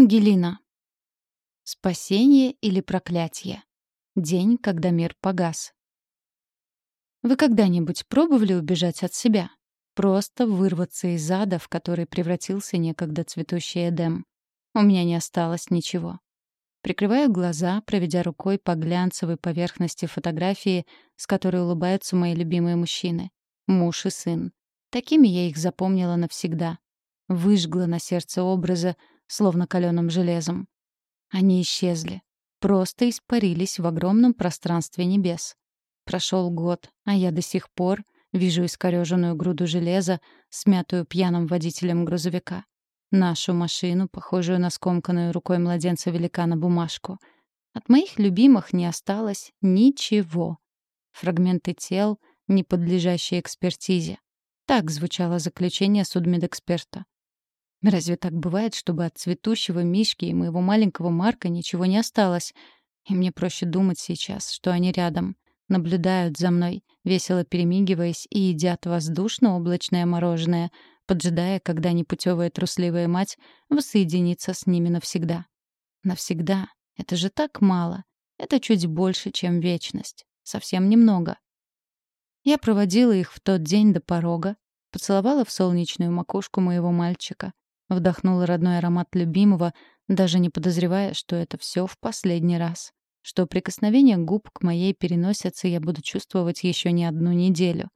Ангелина. Спасение или проклятие? День, когда мир погас. Вы когда-нибудь пробовали убежать от себя? Просто вырваться из ада, в который превратился некогда цветущий Эдем. У меня не осталось ничего. Прикрываю глаза, проведя рукой по глянцевой поверхности фотографии, с которой улыбаются мои любимые мужчины. Муж и сын. Такими я их запомнила навсегда. Выжгла на сердце образа, словно каленым железом. Они исчезли. Просто испарились в огромном пространстве небес. Прошел год, а я до сих пор вижу искореженную груду железа, смятую пьяным водителем грузовика. Нашу машину, похожую на скомканную рукой младенца-великана бумажку. От моих любимых не осталось ничего. Фрагменты тел, не подлежащие экспертизе. Так звучало заключение судмедэксперта. Разве так бывает, чтобы от цветущего Мишки и моего маленького Марка ничего не осталось? И мне проще думать сейчас, что они рядом, наблюдают за мной, весело перемигиваясь и едят воздушно-облачное мороженое, поджидая, когда непутевая трусливая мать воссоединится с ними навсегда. Навсегда. Это же так мало. Это чуть больше, чем вечность. Совсем немного. Я проводила их в тот день до порога, поцеловала в солнечную макушку моего мальчика, Вдохнула родной аромат любимого, даже не подозревая, что это все в последний раз. Что прикосновение губ к моей переносице я буду чувствовать еще не одну неделю.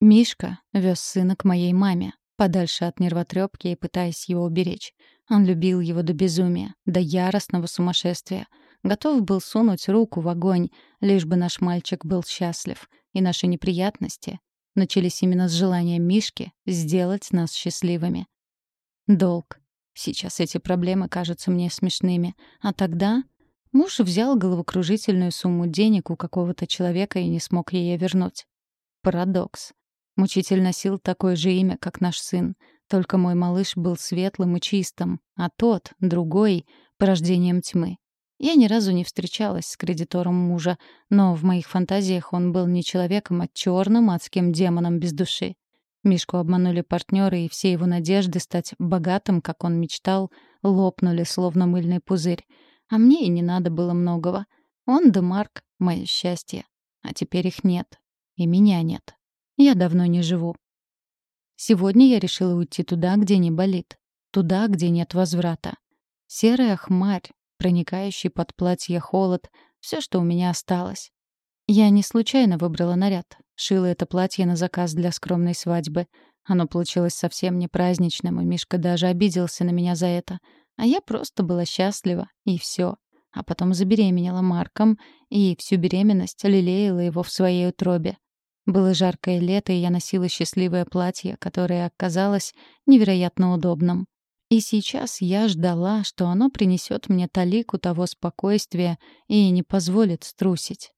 Мишка вез сына к моей маме, подальше от нервотрепки и пытаясь его уберечь. Он любил его до безумия, до яростного сумасшествия. Готов был сунуть руку в огонь, лишь бы наш мальчик был счастлив. И наши неприятности начались именно с желания Мишки сделать нас счастливыми. Долг. Сейчас эти проблемы кажутся мне смешными. А тогда муж взял головокружительную сумму денег у какого-то человека и не смог ее вернуть. Парадокс. Мучитель носил такое же имя, как наш сын. Только мой малыш был светлым и чистым, а тот, другой, порождением тьмы. Я ни разу не встречалась с кредитором мужа, но в моих фантазиях он был не человеком, а черным адским демоном без души. Мишку обманули партнеры, и все его надежды стать богатым, как он мечтал, лопнули, словно мыльный пузырь. А мне и не надо было многого. Он да Марк — мое счастье. А теперь их нет. И меня нет. Я давно не живу. Сегодня я решила уйти туда, где не болит. Туда, где нет возврата. Серая хмарь, проникающий под платье холод — все, что у меня осталось. Я не случайно выбрала наряд. Шила это платье на заказ для скромной свадьбы. Оно получилось совсем не праздничным, и Мишка даже обиделся на меня за это. А я просто была счастлива, и все. А потом забеременела Марком, и всю беременность лелеяла его в своей утробе. Было жаркое лето, и я носила счастливое платье, которое оказалось невероятно удобным. И сейчас я ждала, что оно принесет мне талику того спокойствия и не позволит струсить.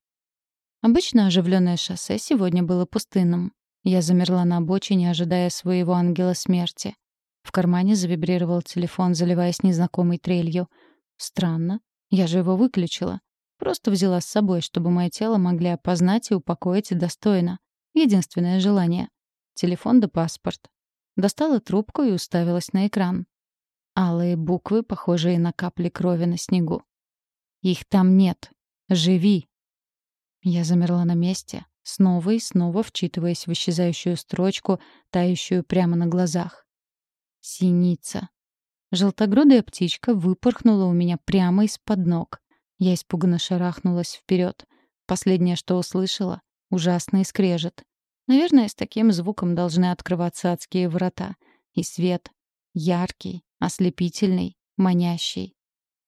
Обычно оживленное шоссе сегодня было пустынным. Я замерла на обочине, ожидая своего ангела смерти. В кармане завибрировал телефон, заливаясь незнакомой трелью. Странно. Я же его выключила. Просто взяла с собой, чтобы мое тело могли опознать и упокоить достойно. Единственное желание. Телефон да паспорт. Достала трубку и уставилась на экран. Алые буквы, похожие на капли крови на снегу. «Их там нет. Живи!» Я замерла на месте, снова и снова вчитываясь в исчезающую строчку, тающую прямо на глазах. Синица. Желтогрудая птичка выпорхнула у меня прямо из-под ног. Я испуганно шарахнулась вперед. Последнее, что услышала — ужасный скрежет. Наверное, с таким звуком должны открываться адские врата. И свет. Яркий, ослепительный, манящий.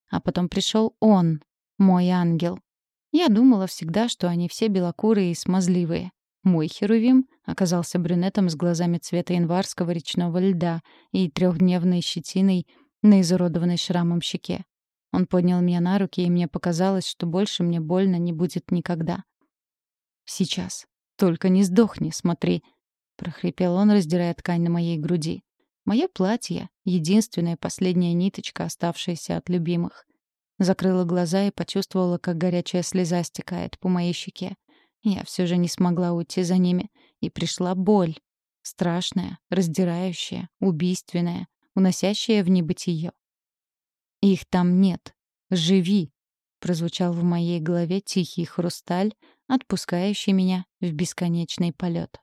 А потом пришел он, мой ангел. Я думала всегда, что они все белокурые и смазливые. Мой херувим оказался брюнетом с глазами цвета январского речного льда и трехдневной щетиной на изуродованной шрамом щеке. Он поднял меня на руки, и мне показалось, что больше мне больно не будет никогда. «Сейчас. Только не сдохни, смотри», — прохрипел он, раздирая ткань на моей груди. «Мое платье — единственная последняя ниточка, оставшаяся от любимых. Закрыла глаза и почувствовала, как горячая слеза стекает по моей щеке. Я все же не смогла уйти за ними. И пришла боль. Страшная, раздирающая, убийственная, уносящая в небытие. Их там нет. Живи!» Прозвучал в моей голове тихий хрусталь, отпускающий меня в бесконечный полет.